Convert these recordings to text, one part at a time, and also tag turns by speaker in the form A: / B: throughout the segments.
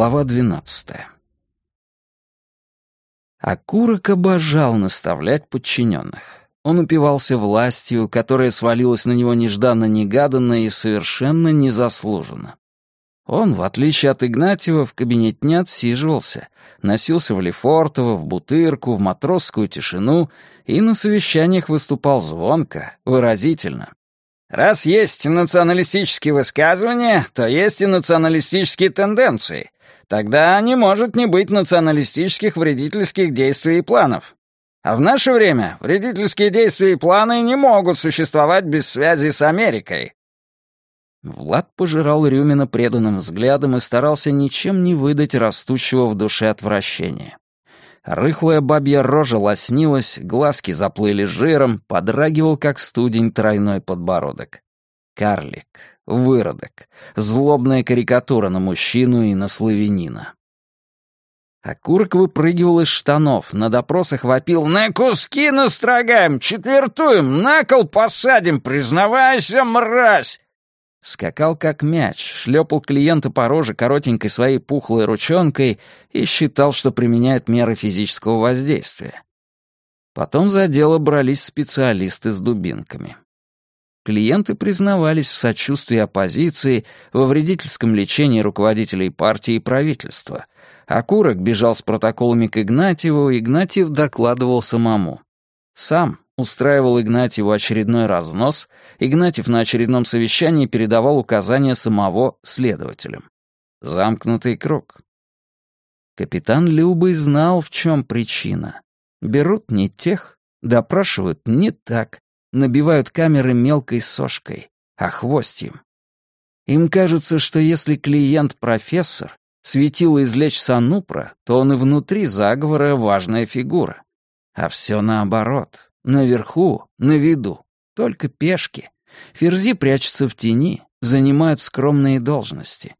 A: Глава двенадцатая. Акурок обожал наставлять подчиненных. Он упивался властью, которая свалилась на него нежданно-негаданно и совершенно незаслуженно. Он, в отличие от Игнатьева, в кабинете не отсиживался, носился в Лефортово, в Бутырку, в матросскую тишину и на совещаниях выступал звонко, выразительно. Раз есть националистические высказывания, то есть и националистические тенденции. Тогда не может не быть националистических вредительских действий и планов. А в наше время вредительские действия и планы не могут существовать без связи с Америкой. Влад пожирал Рюмина преданным взглядом и старался ничем не выдать растущего в душе отвращения. Рыхлая бабья рожа лоснилась, глазки заплыли жиром, подрагивал, как студень, тройной подбородок. Карлик, выродок, злобная карикатура на мужчину и на славянина. Окурок выпрыгивал из штанов, на допросах вопил «На куски настрогаем, четвертуем, на кол посадим, признавайся, мразь!» Скакал как мяч, шлепал клиента по роже коротенькой своей пухлой ручонкой и считал, что применяет меры физического воздействия. Потом за дело брались специалисты с дубинками. Клиенты признавались в сочувствии оппозиции, во вредительском лечении руководителей партии и правительства. А Курок бежал с протоколами к Игнатьеву, Игнатьев докладывал самому. Сам, устраивал Игнатьеву очередной разнос, Игнатьев на очередном совещании передавал указания самого следователям. Замкнутый круг. Капитан Любый знал, в чем причина. Берут не тех, допрашивают не так, набивают камеры мелкой сошкой, а хвостьем. Им кажется, что если клиент профессор, светило извлечь Санупра, то он и внутри заговора важная фигура. А все наоборот. Наверху, на виду, только пешки. Ферзи прячутся в тени, занимают скромные должности.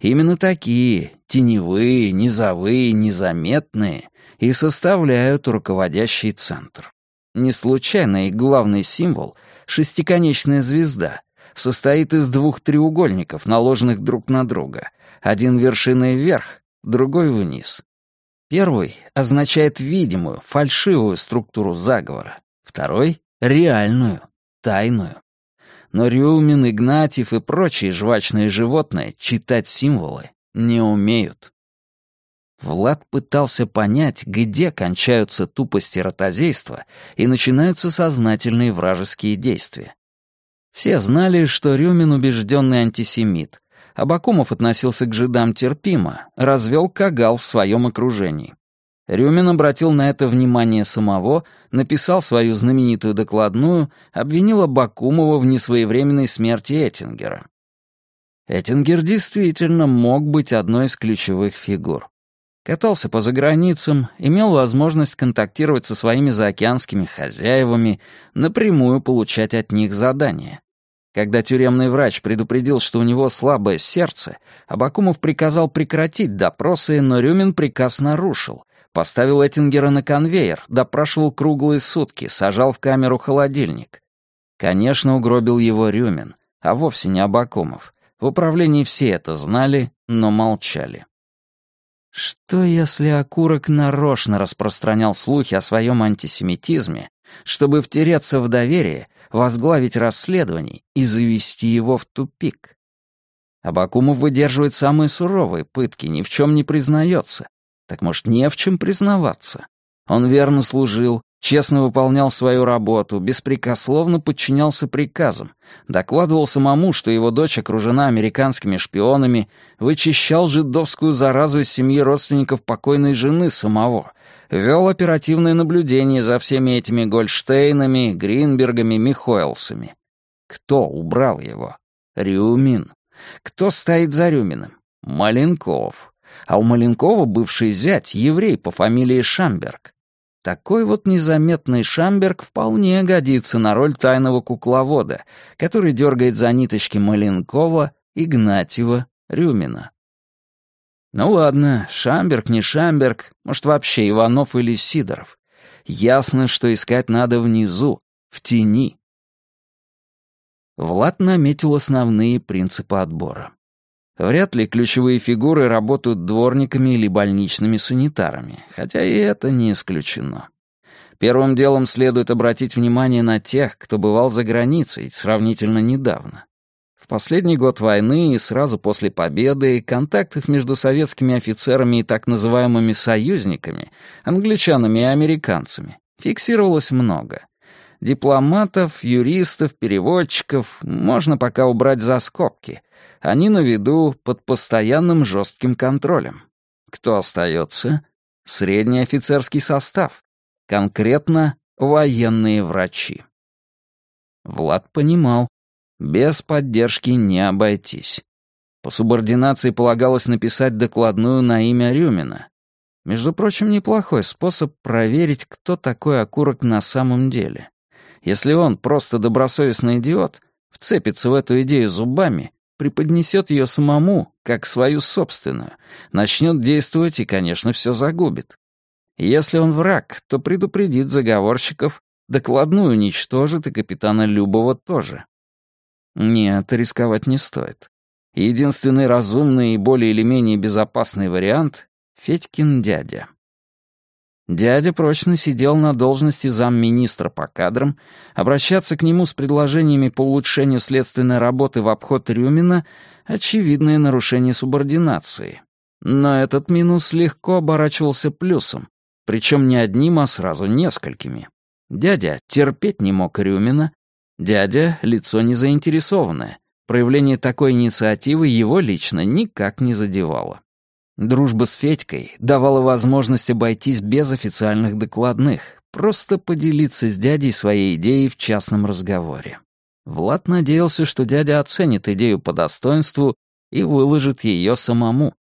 A: Именно такие, теневые, низовые, незаметные, и составляют руководящий центр. Не случайно их главный символ — шестиконечная звезда — состоит из двух треугольников, наложенных друг на друга. Один вершиной вверх, другой вниз. Первый означает видимую, фальшивую структуру заговора, второй — реальную, тайную. Но Рюмин, Игнатьев и прочие жвачные животные читать символы не умеют. Влад пытался понять, где кончаются тупости ротозейства и начинаются сознательные вражеские действия. Все знали, что Рюмин убежденный антисемит, Абакумов относился к жидам терпимо, развел кагал в своем окружении. Рюмин обратил на это внимание самого, написал свою знаменитую докладную, обвинил Абакумова в несвоевременной смерти Эттингера. Эттингер действительно мог быть одной из ключевых фигур. Катался по заграницам, имел возможность контактировать со своими заокеанскими хозяевами, напрямую получать от них задания. Когда тюремный врач предупредил, что у него слабое сердце, Абакумов приказал прекратить допросы, но Рюмин приказ нарушил. Поставил Эттингера на конвейер, допрашивал круглые сутки, сажал в камеру холодильник. Конечно, угробил его Рюмин, а вовсе не Абакумов. В управлении все это знали, но молчали. Что если окурок нарочно распространял слухи о своем антисемитизме, чтобы втереться в доверие возглавить расследование и завести его в тупик. Абакумов выдерживает самые суровые пытки, ни в чем не признается. Так может, не в чем признаваться? Он верно служил, честно выполнял свою работу, беспрекословно подчинялся приказам, докладывал самому, что его дочь окружена американскими шпионами, вычищал жидовскую заразу из семьи родственников покойной жены самого, вел оперативное наблюдение за всеми этими Гольштейнами, Гринбергами, Михоэлсами. Кто убрал его? Рюмин. Кто стоит за Рюминым? Маленков. А у Маленкова бывший зять, еврей по фамилии Шамберг. Такой вот незаметный Шамберг вполне годится на роль тайного кукловода, который дергает за ниточки Маленкова, Игнатьева, Рюмина. Ну ладно, Шамберг, не Шамберг, может вообще Иванов или Сидоров. Ясно, что искать надо внизу, в тени. Влад наметил основные принципы отбора. Вряд ли ключевые фигуры работают дворниками или больничными санитарами, хотя и это не исключено. Первым делом следует обратить внимание на тех, кто бывал за границей сравнительно недавно. В последний год войны и сразу после победы контактов между советскими офицерами и так называемыми союзниками, англичанами и американцами, фиксировалось много. Дипломатов, юристов, переводчиков можно пока убрать за скобки. Они на виду под постоянным жестким контролем. Кто остается? Средний офицерский состав. Конкретно военные врачи. Влад понимал, без поддержки не обойтись. По субординации полагалось написать докладную на имя Рюмина. Между прочим, неплохой способ проверить, кто такой окурок на самом деле. Если он просто добросовестный идиот, вцепится в эту идею зубами, преподнесет ее самому, как свою собственную, начнет действовать и, конечно, все загубит. Если он враг, то предупредит заговорщиков, докладную уничтожит и капитана Любова тоже. Нет, рисковать не стоит. Единственный разумный и более или менее безопасный вариант — Федькин дядя. Дядя прочно сидел на должности замминистра по кадрам, обращаться к нему с предложениями по улучшению следственной работы в обход Рюмина — очевидное нарушение субординации. Но этот минус легко оборачивался плюсом, причем не одним, а сразу несколькими. Дядя терпеть не мог Рюмина, Дядя — лицо незаинтересованное. Проявление такой инициативы его лично никак не задевало. Дружба с Федькой давала возможность обойтись без официальных докладных, просто поделиться с дядей своей идеей в частном разговоре. Влад надеялся, что дядя оценит идею по достоинству и выложит ее самому.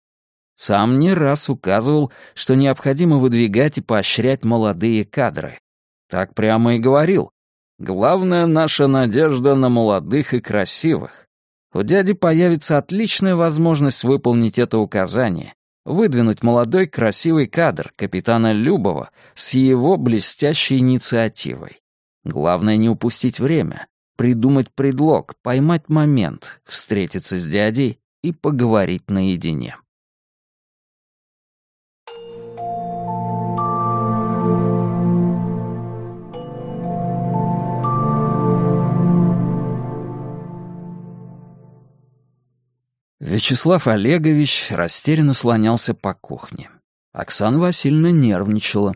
A: Сам не раз указывал, что необходимо выдвигать и поощрять молодые кадры. Так прямо и говорил, Главная наша надежда на молодых и красивых. У дяди появится отличная возможность выполнить это указание, выдвинуть молодой красивый кадр капитана Любова с его блестящей инициативой. Главное не упустить время, придумать предлог, поймать момент, встретиться с дядей и поговорить наедине. Вячеслав Олегович растерянно слонялся по кухне. Оксана Васильевна нервничала.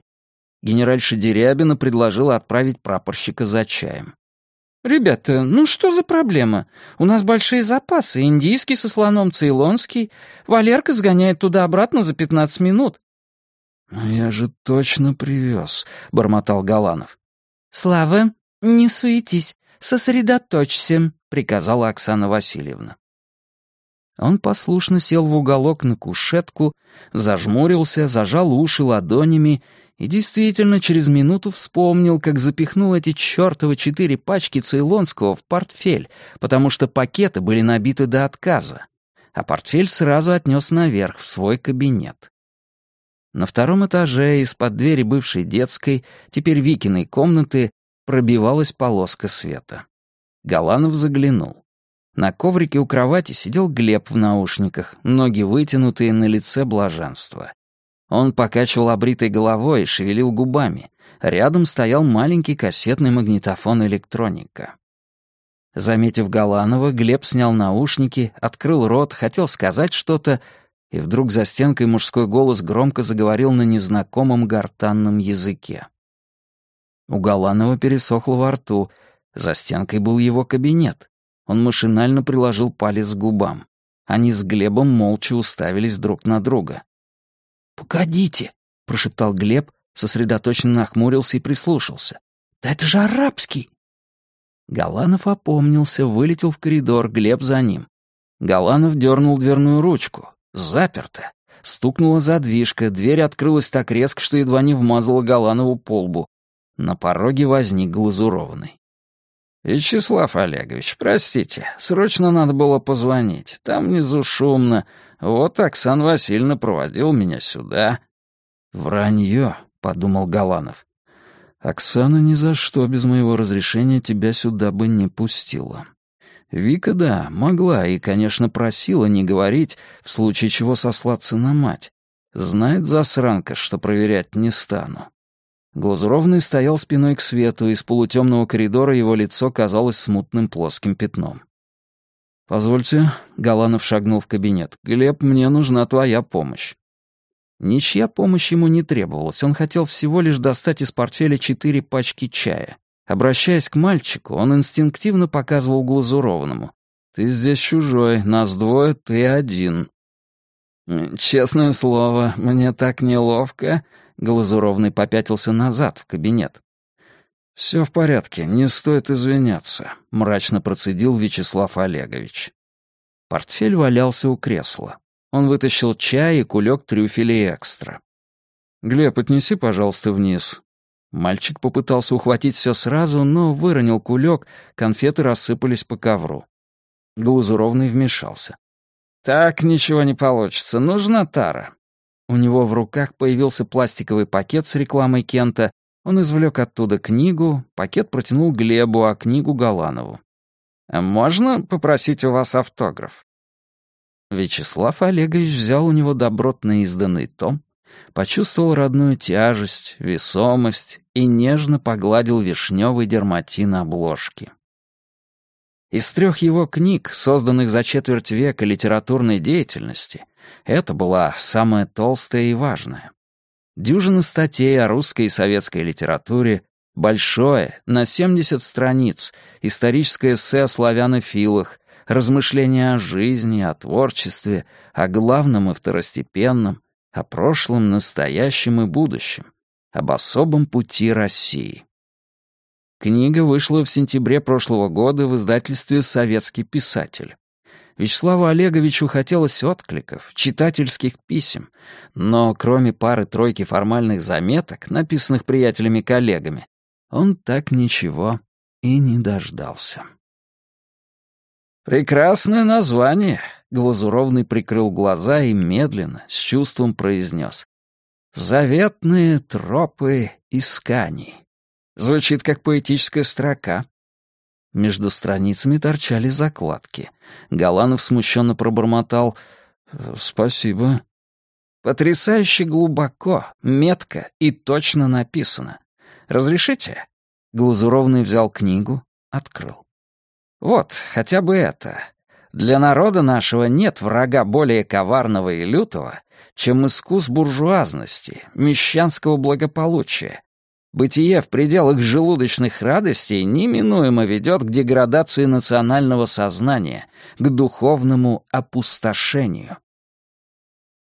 A: Генеральша Дерябина предложила отправить прапорщика за чаем. «Ребята, ну что за проблема? У нас большие запасы. Индийский со слоном, цейлонский. Валерка сгоняет туда-обратно за пятнадцать минут». «Ну, «Я же точно привез», — бормотал Галанов.
B: «Слава, не суетись, сосредоточься», — приказала Оксана Васильевна.
A: Он послушно сел в уголок на кушетку, зажмурился, зажал уши ладонями и действительно через минуту вспомнил, как запихнул эти чертовы четыре пачки цейлонского в портфель, потому что пакеты были набиты до отказа, а портфель сразу отнес наверх, в свой кабинет. На втором этаже из-под двери бывшей детской, теперь Викиной комнаты, пробивалась полоска света. Галанов заглянул. На коврике у кровати сидел Глеб в наушниках, ноги вытянутые, на лице блаженство. Он покачивал обритой головой и шевелил губами. Рядом стоял маленький кассетный магнитофон электроника. Заметив Галанова, Глеб снял наушники, открыл рот, хотел сказать что-то, и вдруг за стенкой мужской голос громко заговорил на незнакомом гортанном языке. У Галанова пересохло во рту, за стенкой был его кабинет. Он машинально приложил палец к губам. Они с Глебом молча уставились друг на друга.
B: «Погодите», — прошептал Глеб, сосредоточенно нахмурился и прислушался. «Да это же арабский!»
A: Галанов опомнился, вылетел в коридор, Глеб за ним. Галанов дернул дверную ручку. Заперто. Стукнула задвижка, дверь открылась так резко, что едва не вмазала Галанову по лбу. На пороге возник глазурованный. «Вячеслав Олегович, простите, срочно надо было позвонить. Там внизу шумно. Вот Оксана Васильевна проводил меня сюда». «Вранье», — подумал Галанов. «Оксана ни за что без моего разрешения тебя сюда бы не пустила. Вика, да, могла и, конечно, просила не говорить, в случае чего сослаться на мать. Знает засранка, что проверять не стану. Глазуровный стоял спиной к свету, из полутемного коридора его лицо казалось смутным плоским пятном. «Позвольте», — Галанов шагнул в кабинет, — «Глеб, мне нужна твоя помощь». Ничья помощь ему не требовалась, он хотел всего лишь достать из портфеля четыре пачки чая. Обращаясь к мальчику, он инстинктивно показывал глазурованному. «Ты здесь чужой, нас двое, ты один». «Честное слово, мне так неловко», — глазуровный попятился назад в кабинет. «Все в порядке, не стоит извиняться», — мрачно процедил Вячеслав Олегович. Портфель валялся у кресла. Он вытащил чай и кулек трюфелей экстра. «Глеб, отнеси, пожалуйста, вниз». Мальчик попытался ухватить все сразу, но выронил кулек, конфеты рассыпались по ковру. Глазуровный вмешался. «Так ничего не получится, нужна тара». У него в руках появился пластиковый пакет с рекламой Кента, он извлек оттуда книгу, пакет протянул Глебу, а книгу Галанову. «Можно попросить у вас автограф?» Вячеслав Олегович взял у него добротно изданный том, почувствовал родную тяжесть, весомость и нежно погладил вишневый дерматин обложки. Из трех его книг, созданных за четверть века литературной деятельности, это была самая толстая и важная. Дюжина статей о русской и советской литературе, большое, на 70 страниц, историческое эссе о славянофилах, размышления о жизни, о творчестве, о главном и второстепенном, о прошлом, настоящем и будущем, об особом пути России. Книга вышла в сентябре прошлого года в издательстве «Советский писатель». Вячеславу Олеговичу хотелось откликов, читательских писем, но кроме пары-тройки формальных заметок, написанных приятелями-коллегами, он так ничего и не дождался. «Прекрасное название», — Глазуровный прикрыл глаза и медленно, с чувством произнес. «Заветные тропы исканий». Звучит как поэтическая строка. Между страницами торчали закладки. Галанов смущенно пробормотал «Спасибо». Потрясающе глубоко, метко и точно написано. «Разрешите?» Глазуровный взял книгу, открыл. «Вот, хотя бы это. Для народа нашего нет врага более коварного и лютого, чем искус буржуазности, мещанского благополучия, Бытие в пределах желудочных радостей неминуемо ведет к деградации национального сознания, к духовному опустошению.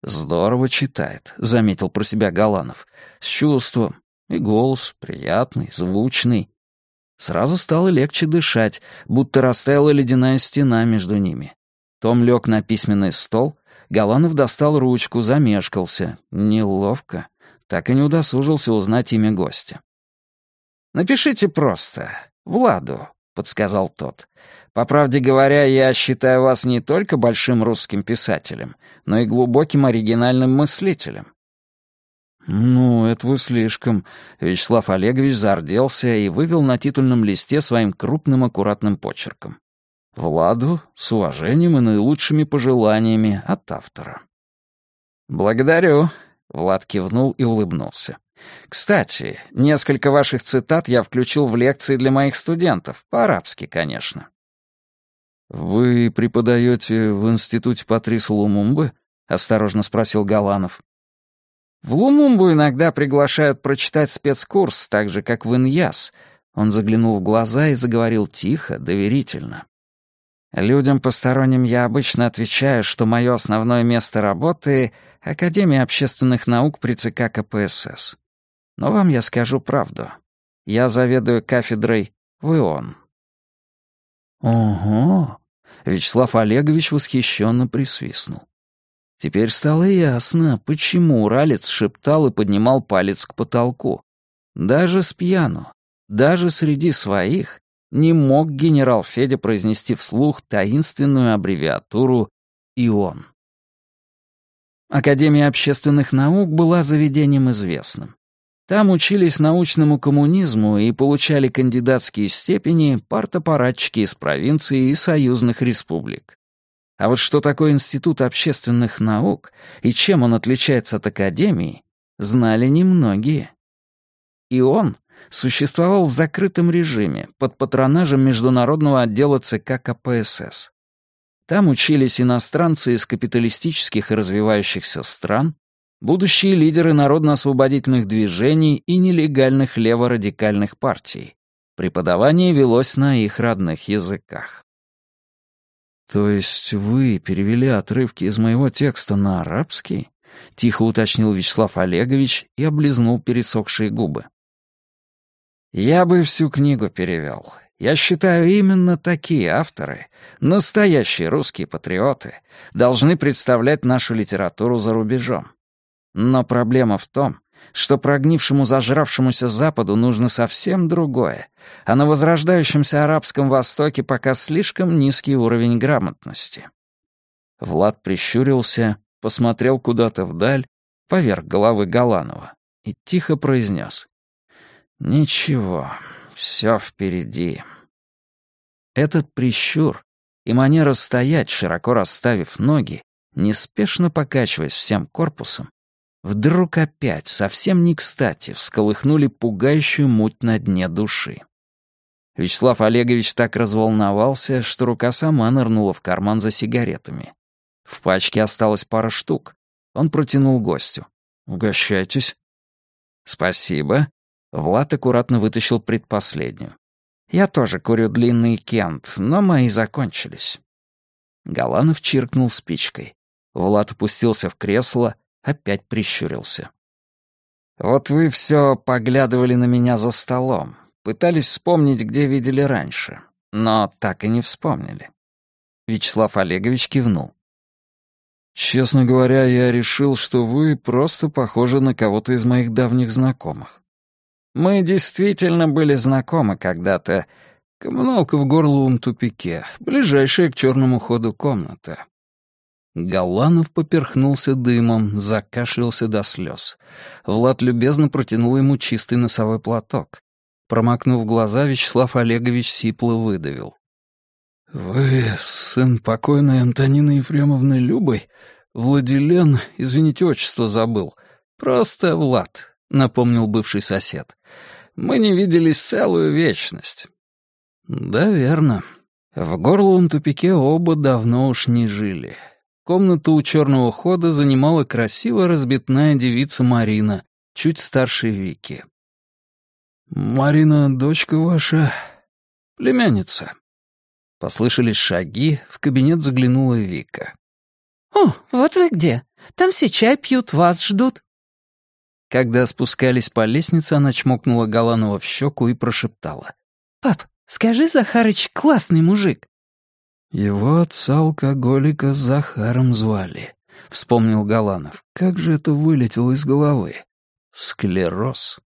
A: «Здорово читает», — заметил про себя Галанов. «С чувством. И голос приятный, звучный». Сразу стало легче дышать, будто растаяла ледяная стена между ними. Том лег на письменный стол, Галанов достал ручку, замешкался. Неловко так и не удосужился узнать имя гостя. «Напишите просто. Владу», — подсказал тот. «По правде говоря, я считаю вас не только большим русским писателем, но и глубоким оригинальным мыслителем». «Ну, это вы слишком». Вячеслав Олегович зарделся и вывел на титульном листе своим крупным аккуратным почерком. «Владу с уважением и наилучшими пожеланиями от автора». «Благодарю», Влад кивнул и улыбнулся. «Кстати, несколько ваших цитат я включил в лекции для моих студентов, по-арабски, конечно». «Вы преподаете в институте Патриса Лумумбы?» — осторожно спросил Галанов. «В Лумумбу иногда приглашают прочитать спецкурс, так же, как в Иньяс». Он заглянул в глаза и заговорил тихо, доверительно. Людям посторонним я обычно отвечаю, что мое основное место работы — Академия общественных наук при ЦК КПСС. Но вам я скажу правду. Я заведую кафедрой в ИОН. Ого! Вячеслав Олегович восхищенно присвистнул. Теперь стало ясно, почему Уралец шептал и поднимал палец к потолку. Даже с пьяну, даже среди своих, не мог генерал Федя произнести вслух таинственную аббревиатуру «ИОН». Академия общественных наук была заведением известным. Там учились научному коммунизму и получали кандидатские степени партапаратчики из провинции и союзных республик. А вот что такое Институт общественных наук и чем он отличается от Академии, знали немногие. И он существовал в закрытом режиме под патронажем международного отдела ЦК КПСС. Там учились иностранцы из капиталистических и развивающихся стран, будущие лидеры народно-освободительных движений и нелегальных леворадикальных партий. Преподавание велось на их родных языках.
B: «То есть вы перевели отрывки из моего текста на арабский?» — тихо уточнил Вячеслав Олегович и облизнул пересохшие губы.
A: «Я бы всю книгу перевел. Я считаю, именно такие авторы, настоящие русские патриоты, должны представлять нашу литературу за рубежом. Но проблема в том, что прогнившему зажравшемуся Западу нужно совсем другое, а на возрождающемся Арабском Востоке пока слишком низкий уровень грамотности. Влад прищурился, посмотрел куда-то вдаль, поверх головы Галанова, и тихо произнес. «Ничего, все впереди». Этот прищур и манера стоять, широко расставив ноги, неспешно покачиваясь всем корпусом, вдруг опять, совсем не кстати, всколыхнули пугающую муть на дне души. Вячеслав Олегович так разволновался, что рука сама нырнула в карман за сигаретами. В пачке осталось пара штук. Он протянул гостю. «Угощайтесь». «Спасибо». Влад аккуратно вытащил предпоследнюю. «Я тоже курю длинный кент, но мои закончились». Галанов чиркнул спичкой. Влад опустился в кресло, опять прищурился. «Вот вы все поглядывали на меня за столом, пытались вспомнить, где видели раньше, но так и не вспомнили». Вячеслав Олегович кивнул.
B: «Честно говоря, я решил, что вы просто похожи на кого-то из моих давних знакомых».
A: «Мы действительно были знакомы когда-то. Коммуналка в горловом тупике, ближайшая к черному ходу комната.
B: Галанов поперхнулся дымом, закашлялся до слез. Влад любезно протянул ему чистый носовой платок. Промокнув глаза, Вячеслав Олегович сипло выдавил. «Вы сын покойной Антонины Ефремовны Любой? Владилен, извините, отчество забыл. Просто Влад», — напомнил бывший сосед.
A: «Мы не виделись целую вечность».
B: «Да, верно. В горловом тупике оба давно уж не жили. Комнату у черного хода занимала красиво разбитная девица Марина, чуть старше Вики. «Марина, дочка ваша, племянница». Послышались шаги, в кабинет заглянула Вика.
C: «О, вот вы где. Там все чай пьют, вас ждут».
B: Когда спускались по лестнице, она чмокнула Галанова в щеку и прошептала.
C: «Пап, скажи, Захарыч, классный мужик».
B: «Его отца-алкоголика Захаром звали», — вспомнил Галанов. «Как же это вылетело из головы? Склероз».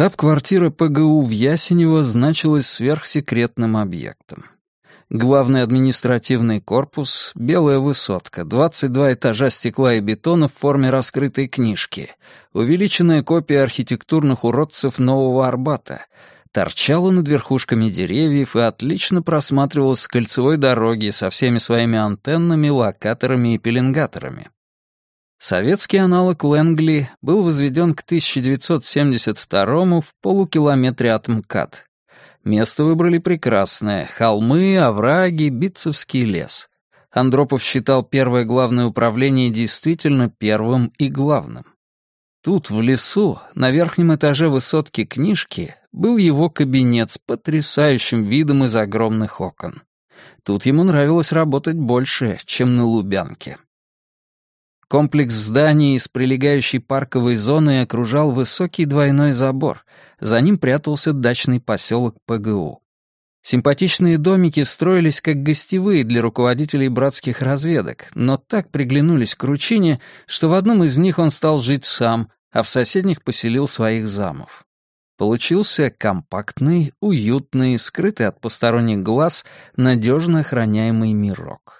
B: Штаб-квартира ПГУ в Ясенево значилась сверхсекретным объектом. Главный административный корпус, белая высотка, 22 этажа стекла и бетона в форме раскрытой книжки, увеличенная копия архитектурных уродцев Нового Арбата, торчала над верхушками деревьев и отлично просматривалась с кольцевой дороги со всеми своими антеннами, локаторами и пеленгаторами. Советский аналог Лэнгли был возведен к 1972 в полукилометре от МКАД, Место выбрали прекрасное — холмы, овраги, Битцевский лес. Андропов считал первое главное управление действительно первым и главным. Тут, в лесу, на верхнем этаже высотки книжки, был его кабинет с потрясающим видом из огромных окон. Тут ему нравилось работать больше, чем на Лубянке. Комплекс зданий с прилегающей парковой зоной окружал высокий двойной забор. За ним прятался дачный поселок ПГУ. Симпатичные домики строились как гостевые для руководителей братских разведок, но так приглянулись к Ручине, что в одном из них он стал жить сам, а в соседних поселил своих замов. Получился компактный, уютный, скрытый от посторонних глаз, надежно охраняемый мирок.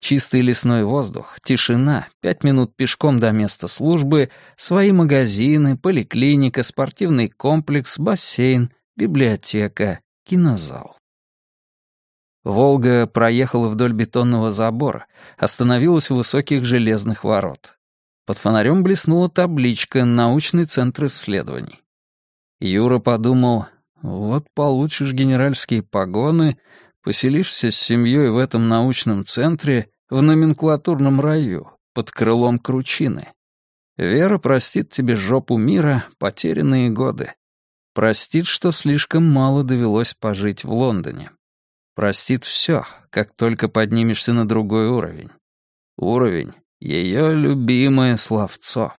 B: Чистый лесной воздух, тишина, пять минут пешком до места службы, свои магазины, поликлиника, спортивный комплекс, бассейн, библиотека, кинозал. «Волга» проехала вдоль бетонного забора, остановилась у высоких железных ворот. Под фонарем блеснула табличка «Научный центр исследований». Юра подумал, вот получишь генеральские погоны, поселишься с семьей в этом научном центре в номенклатурном раю, под крылом кручины. Вера простит тебе жопу мира, потерянные годы. Простит, что слишком мало довелось пожить в Лондоне. Простит все, как только поднимешься на другой уровень. Уровень — ее любимое словцо.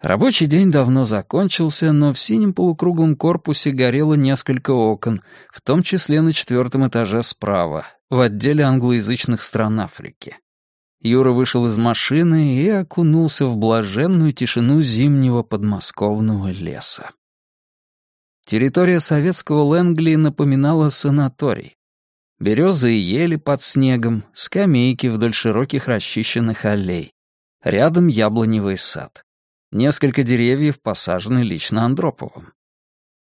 B: Рабочий день давно закончился, но в синем полукруглом корпусе горело несколько окон, в том числе на четвертом этаже справа, в отделе англоязычных стран Африки. Юра вышел из машины и окунулся в блаженную тишину зимнего подмосковного леса. Территория советского Лэнгли напоминала санаторий. Березы и ели под снегом, скамейки вдоль широких расчищенных аллей. Рядом яблоневый сад. Несколько деревьев посажены лично Андроповым.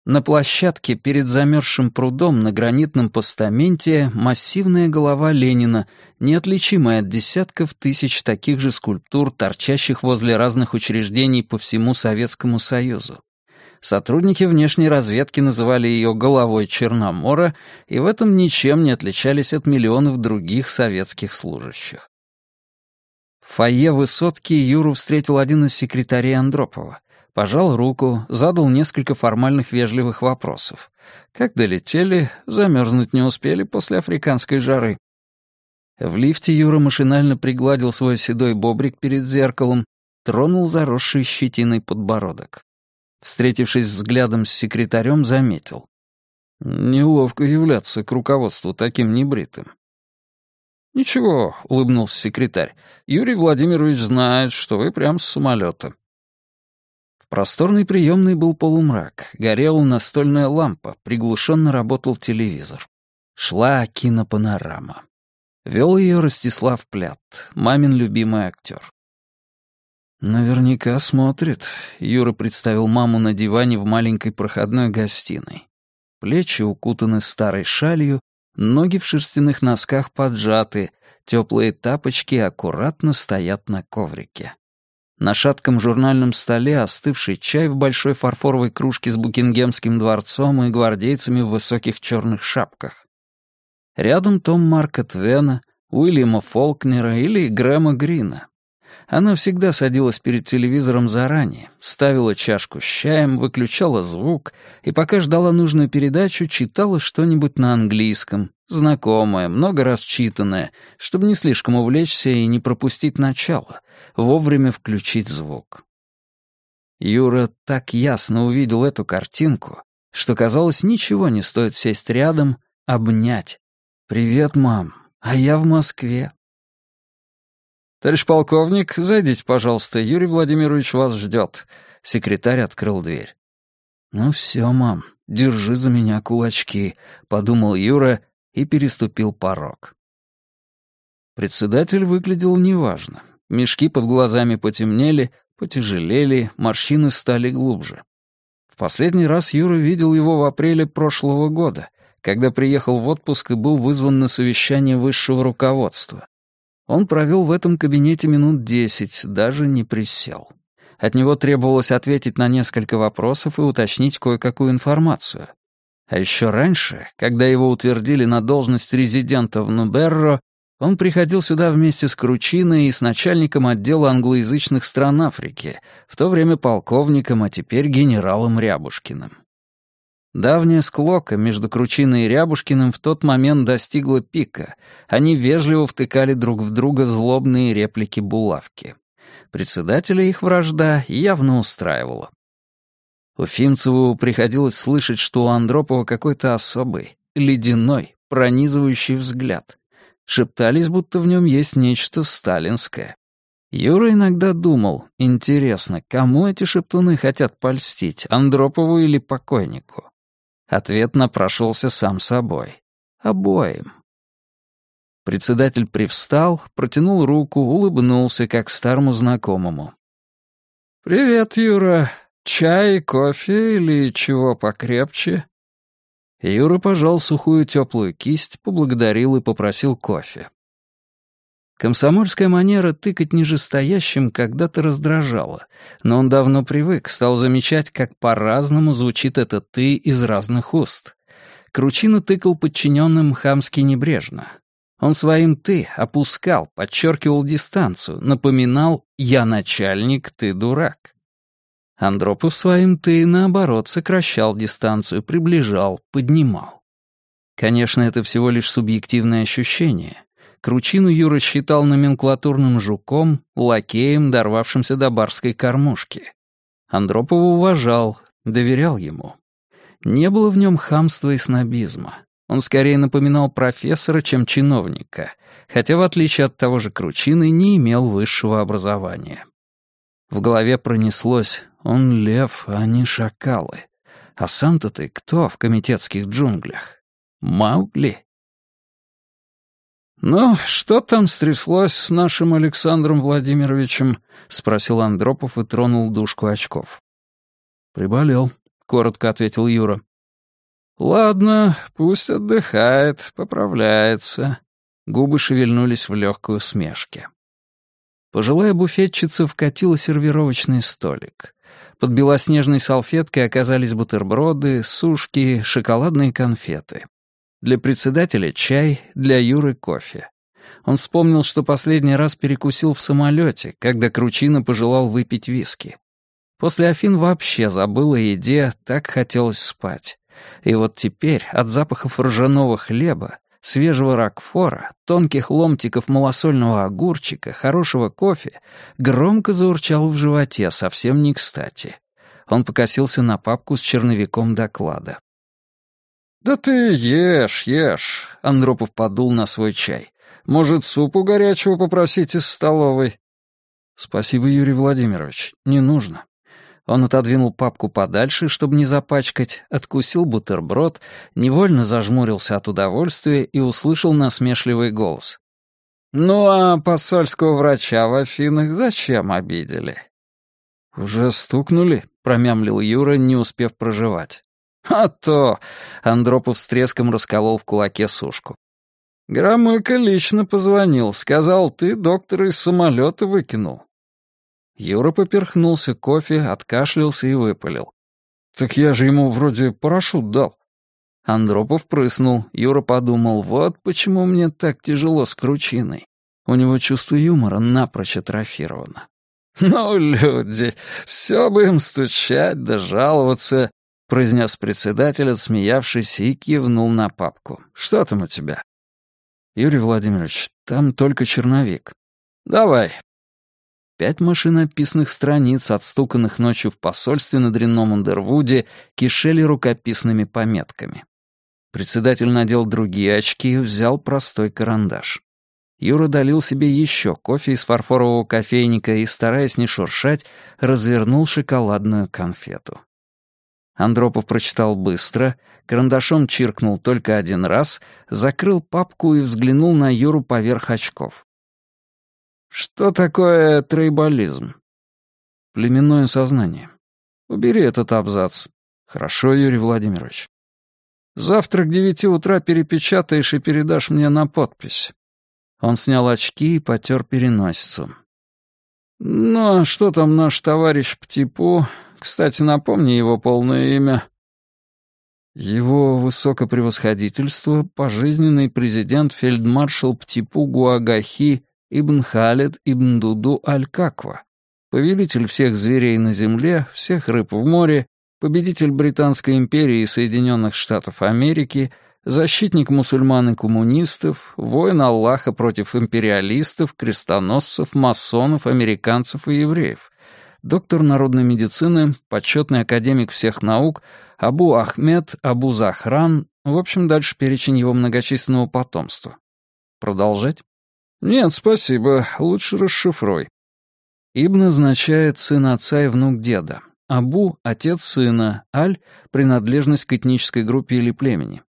B: На площадке перед замерзшим прудом на гранитном постаменте массивная голова Ленина, неотличимая от десятков тысяч таких же скульптур, торчащих возле разных учреждений по всему Советскому Союзу. Сотрудники внешней разведки называли ее «головой Черномора», и в этом ничем не отличались от миллионов других советских служащих. В фойе высотки Юру встретил один из секретарей Андропова. Пожал руку, задал несколько формальных вежливых вопросов. Как долетели, замерзнуть не успели после африканской жары. В лифте Юра машинально пригладил свой седой бобрик перед зеркалом, тронул заросший щетиной подбородок. Встретившись взглядом с секретарем, заметил. Неловко являться к руководству таким небритым. «Ничего», — улыбнулся секретарь. «Юрий Владимирович знает, что вы прям с самолета». В просторной приемной был полумрак, горела настольная лампа, приглушенно работал телевизор. Шла кинопанорама. Вел ее Ростислав Плят, мамин любимый актер. «Наверняка смотрит», — Юра представил маму на диване в маленькой проходной гостиной. Плечи укутаны старой шалью, Ноги в шерстяных носках поджаты, теплые тапочки аккуратно стоят на коврике. На шатком журнальном столе остывший чай в большой фарфоровой кружке с Букингемским дворцом и гвардейцами в высоких черных шапках. Рядом том Марка Твена, Уильяма Фолкнера или Грэма Грина. Она всегда садилась перед телевизором заранее, ставила чашку с чаем, выключала звук и, пока ждала нужную передачу, читала что-нибудь на английском, знакомое, много раз читанное, чтобы не слишком увлечься и не пропустить начало, вовремя включить звук. Юра так ясно увидел эту картинку, что, казалось, ничего не стоит сесть рядом, обнять. «Привет, мам, а я в Москве». «Товарищ полковник, зайдите, пожалуйста, Юрий Владимирович вас ждет». Секретарь открыл дверь. «Ну все, мам, держи за меня кулачки», — подумал Юра и переступил порог. Председатель выглядел неважно. Мешки под глазами потемнели, потяжелели, морщины стали глубже. В последний раз Юра видел его в апреле прошлого года, когда приехал в отпуск и был вызван на совещание высшего руководства. Он провел в этом кабинете минут десять, даже не присел. От него требовалось ответить на несколько вопросов и уточнить кое-какую информацию. А еще раньше, когда его утвердили на должность резидента в Нуберро, он приходил сюда вместе с Кручиной и с начальником отдела англоязычных стран Африки, в то время полковником, а теперь генералом Рябушкиным. Давняя склока между Кручиной и Рябушкиным в тот момент достигла пика. Они вежливо втыкали друг в друга злобные реплики булавки. Председателя их вражда явно устраивала. Уфимцеву приходилось слышать, что у Андропова какой-то особый, ледяной, пронизывающий взгляд. Шептались, будто в нем есть нечто сталинское.
A: Юра иногда думал, интересно, кому эти шептуны хотят польстить, Андропову или покойнику? Ответ напрошелся сам собой. Обоим. Председатель привстал, протянул руку, улыбнулся, как старому знакомому. «Привет, Юра. Чай, кофе или чего покрепче?» Юра пожал сухую теплую кисть, поблагодарил и попросил кофе. Комсомольская манера тыкать нижестоящим когда-то раздражала, но он давно привык, стал замечать, как по-разному звучит это «ты» из разных уст. Кручина тыкал подчиненным хамски небрежно. Он своим «ты» опускал, подчеркивал дистанцию, напоминал «я начальник, ты дурак». Андропов своим «ты» наоборот сокращал дистанцию, приближал, поднимал. Конечно, это всего лишь субъективное ощущение. Кручину Юра считал номенклатурным жуком, лакеем, дорвавшимся до барской кормушки. Андропова уважал, доверял ему. Не было в нем хамства и снобизма. Он скорее напоминал профессора, чем чиновника, хотя, в отличие от того же Кручины, не имел высшего образования. В голове пронеслось «Он лев, а они шакалы». А сам-то ты кто в комитетских джунглях? Маугли? «Ну, что там стряслось с нашим Александром Владимировичем?» — спросил Андропов и тронул дужку очков. «Приболел», — коротко ответил Юра. «Ладно, пусть отдыхает, поправляется». Губы шевельнулись в легкой усмешке. Пожилая буфетчица вкатила сервировочный столик. Под белоснежной салфеткой оказались бутерброды, сушки, шоколадные конфеты. Для председателя чай, для Юры кофе. Он вспомнил, что последний раз перекусил в самолете, когда Кручина пожелал выпить виски. После Афин вообще забыл о еде, так хотелось спать. И вот теперь от запахов ржаного хлеба, свежего ракфора, тонких ломтиков малосольного огурчика, хорошего кофе громко заурчал в животе, совсем не кстати. Он покосился на папку с черновиком доклада. «Да ты ешь, ешь», — Андропов подул на свой чай. «Может, супу горячего попросить из столовой?» «Спасибо, Юрий Владимирович, не нужно». Он отодвинул папку подальше, чтобы не запачкать, откусил бутерброд, невольно зажмурился от удовольствия и услышал насмешливый голос. «Ну а посольского врача в Афинах зачем обидели?» «Уже стукнули», — промямлил Юра, не успев проживать. «А то!» — Андропов с треском расколол в кулаке сушку. «Громыко лично позвонил, сказал, ты доктора из самолета выкинул. Юра поперхнулся кофе, откашлялся и выпалил. «Так я же ему вроде парашют дал». Андропов прыснул. Юра подумал, вот почему мне так тяжело с кручиной. У него чувство юмора напрочь атрофировано. «Ну, люди, все бы им стучать да жаловаться», — произнес председатель, отсмеявшись, и кивнул на папку. «Что там у тебя?» «Юрий Владимирович, там только черновик». «Давай, Пять машинописных страниц, отстуканных ночью в посольстве на дрянном Ундервуде, кишели рукописными пометками. Председатель надел другие очки и взял простой карандаш. Юра долил себе еще кофе из фарфорового кофейника и, стараясь не шуршать, развернул шоколадную конфету. Андропов прочитал быстро, карандашом чиркнул только один раз, закрыл папку и взглянул на Юру поверх очков. Что такое трейбализм? Племенное сознание. Убери этот абзац. Хорошо, Юрий Владимирович. Завтра к девяти утра перепечатаешь и передашь мне на подпись. Он снял очки и потер переносицу. «Ну, а что там наш товарищ Птипу? Кстати, напомни его полное имя». Его высокопревосходительство — пожизненный президент фельдмаршал Птипу Гуагахи Ибн Халид Ибн Дуду Аль-Каква, повелитель всех зверей на земле, всех рыб в море, победитель Британской империи и Соединенных Штатов Америки, защитник мусульман и коммунистов, воин Аллаха против империалистов, крестоносцев, масонов, американцев и евреев, доктор народной медицины, почетный академик всех наук, Абу Ахмед, Абу Захран, в общем, дальше перечень его многочисленного потомства. Продолжать? «Нет, спасибо, лучше расшифруй».
B: Ибн означает «сын отца и внук деда», Абу — отец сына, Аль — принадлежность к этнической группе или племени.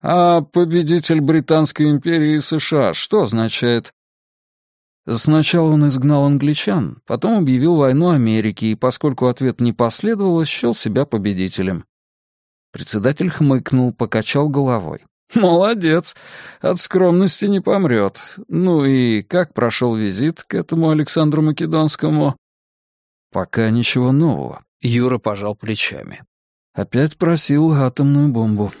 B: А победитель Британской империи и США что означает? Сначала он изгнал англичан, потом объявил войну Америке, и поскольку ответ не последовал, счел себя победителем. Председатель хмыкнул, покачал головой. «Молодец. От скромности не помрет. Ну и как прошел визит к этому Александру Македонскому?» «Пока ничего нового», — Юра пожал плечами. «Опять просил атомную бомбу».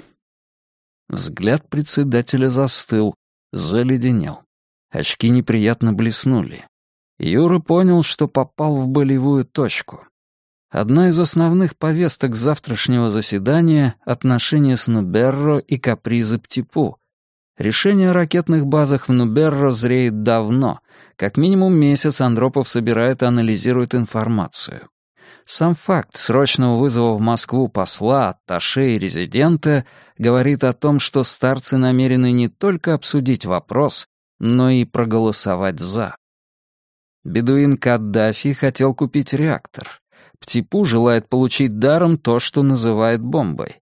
B: Взгляд председателя застыл, заледенел. Очки неприятно блеснули. Юра понял, что попал в болевую точку. Одна из основных повесток завтрашнего заседания — отношения с Нуберро и капризы Птипу. Решение о ракетных базах в Нуберро зреет давно. Как минимум месяц Андропов собирает и анализирует информацию. Сам факт срочного вызова в Москву посла, атташе и резидента говорит о том, что старцы намерены не только обсудить вопрос, но и проголосовать «за». Бедуин Каддафи хотел купить реактор. Птипу желает получить даром то, что называет бомбой.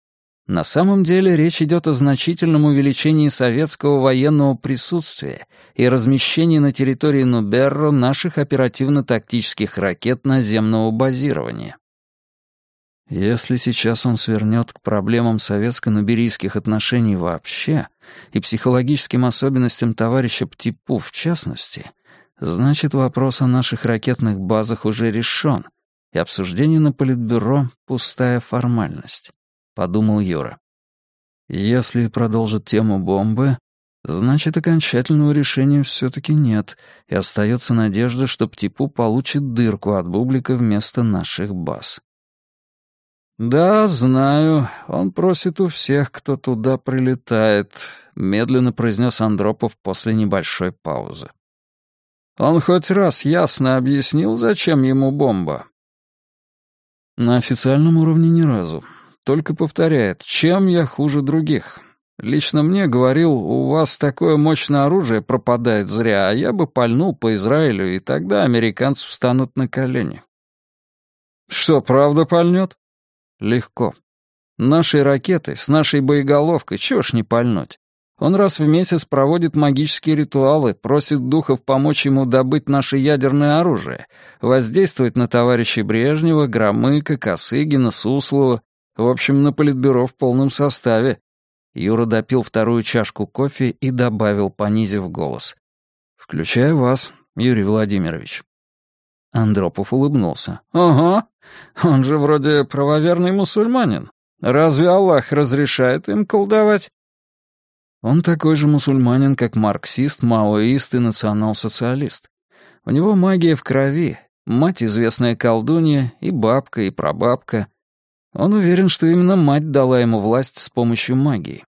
B: На самом деле речь идет о значительном увеличении советского военного присутствия и размещении на территории Нуберро наших оперативно-тактических ракет наземного базирования. Если сейчас он свернет к проблемам советско-нуберийских отношений вообще и психологическим особенностям товарища Птипу в частности, значит вопрос о наших ракетных базах уже решен, и обсуждение на Политбюро — пустая формальность, — подумал Юра. Если продолжит тему бомбы, значит окончательного решения все-таки нет, и остается надежда, что Птипу получит дырку от бублика вместо наших баз. «Да, знаю. Он просит у всех, кто туда прилетает», — медленно произнес Андропов после небольшой паузы. «Он хоть раз ясно объяснил, зачем ему бомба?» «На официальном уровне ни разу. Только повторяет, чем я хуже других. Лично мне говорил, у вас такое мощное оружие пропадает зря, а я бы пальнул по Израилю, и тогда американцы встанут на колени». «Что, правда пальнет?» Легко. Нашей ракеты, с нашей боеголовкой, чего ж не пальнуть? Он раз в месяц проводит магические ритуалы, просит духов помочь ему добыть наше ядерное оружие, воздействовать на товарищей Брежнева, Громыка, Косыгина, Суслова, в общем, на политбюро в полном составе. Юра допил вторую чашку кофе и добавил, понизив голос. «Включая вас, Юрий Владимирович». Андропов улыбнулся. «Ага, он же вроде правоверный мусульманин. Разве Аллах разрешает им колдовать?» Он такой же мусульманин, как марксист, маоист и национал-социалист. У него магия в крови, мать известная колдунья, и бабка, и прабабка. Он уверен, что именно мать дала ему власть с помощью магии.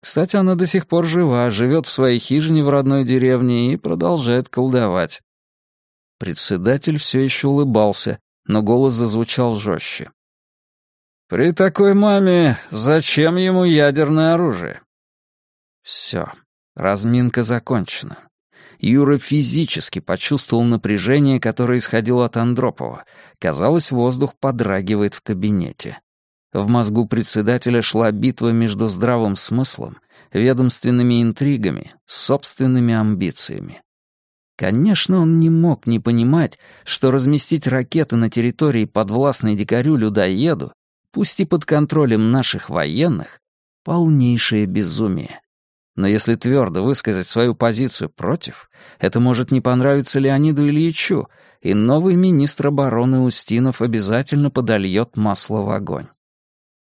B: Кстати, она до сих пор жива, живет в своей хижине в родной деревне и продолжает колдовать. Председатель все еще улыбался, но голос зазвучал жестче. «При такой маме зачем ему ядерное оружие?» Все, разминка закончена. Юра физически почувствовал напряжение, которое исходило от Андропова. Казалось, воздух подрагивает в кабинете. В мозгу председателя шла битва между здравым смыслом, ведомственными интригами, собственными амбициями. Конечно, он не мог не понимать, что разместить ракеты на территории подвластной дикарю-людоеду, пусть и под контролем наших военных, — полнейшее безумие. Но если твердо высказать свою позицию против, это может не понравиться Леониду Ильичу, и новый министр обороны Устинов обязательно подольет масло в огонь.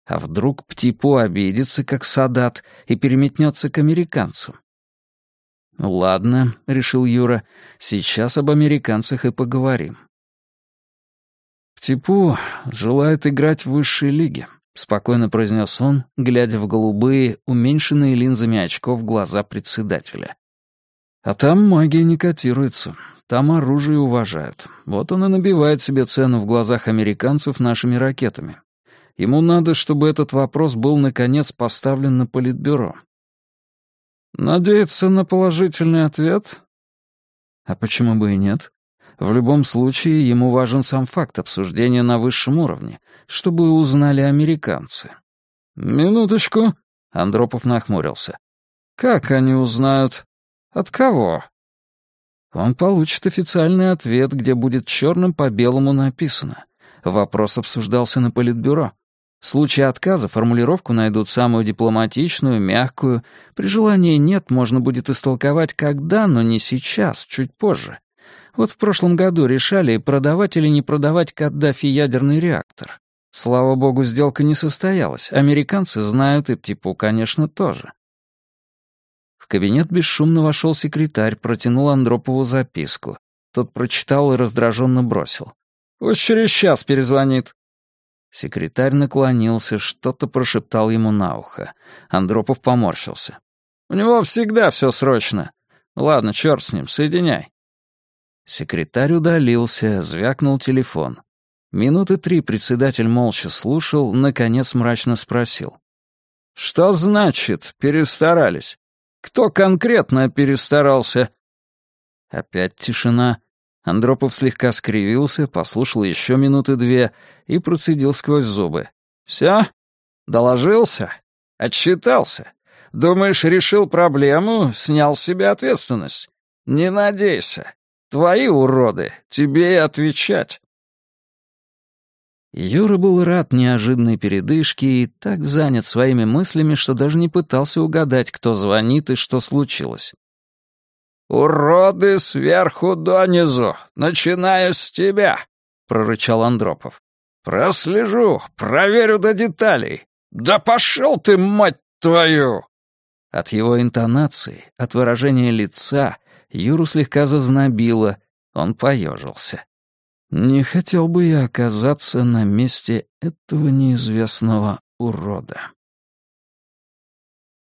B: А вдруг Птипу обидится, как Садат, и переметнется к американцам? «Ладно», — решил Юра, — «сейчас об американцах и поговорим». «Птипу желает играть в высшей лиге», — спокойно произнес он, глядя в голубые, уменьшенные линзами очков глаза председателя. «А там магия не котируется, там оружие уважают. Вот он и набивает себе цену в глазах американцев нашими ракетами. Ему надо, чтобы этот вопрос был, наконец, поставлен на политбюро. Надеяться на положительный ответ? А почему бы и нет? В любом случае, ему важен сам факт обсуждения на высшем уровне, чтобы узнали американцы. «Минуточку», — Андропов нахмурился. «Как они узнают? От кого?» Он получит официальный ответ, где будет черным по белому написано. Вопрос обсуждался на политбюро. В случае отказа формулировку найдут самую дипломатичную, мягкую. При желании нет, можно будет истолковать когда, но не сейчас, чуть позже. Вот в прошлом году решали, продавать или не продавать Каддафи ядерный реактор. Слава богу, сделка не состоялась. Американцы знают, и Птипу, конечно, тоже. В кабинет бесшумно вошел секретарь, протянул Андропову записку. Тот прочитал и раздраженно бросил. «Пусть через час перезвонит». Секретарь наклонился, что-то прошептал ему на ухо. Андропов поморщился. «У него всегда все срочно. Ладно, черт с ним, соединяй». Секретарь удалился, звякнул телефон. Минуты три председатель молча слушал, наконец мрачно спросил. «Что значит перестарались? Кто конкретно перестарался?» Опять тишина. Андропов слегка скривился, послушал еще минуты две и процедил сквозь зубы. «Все? Доложился? Отчитался? Думаешь, решил проблему, снял с себя ответственность? Не надейся. Твои уроды, тебе и отвечать». Юра был рад неожиданной передышке и так занят своими мыслями, что даже не пытался угадать, кто звонит и что случилось. «Уроды сверху донизу, начиная с тебя», — прорычал Андропов. «Прослежу, проверю до деталей. Да пошел ты, мать твою!» От его интонации, от выражения лица Юру слегка зазнобило, он поежился. «Не хотел бы я оказаться на месте этого неизвестного урода».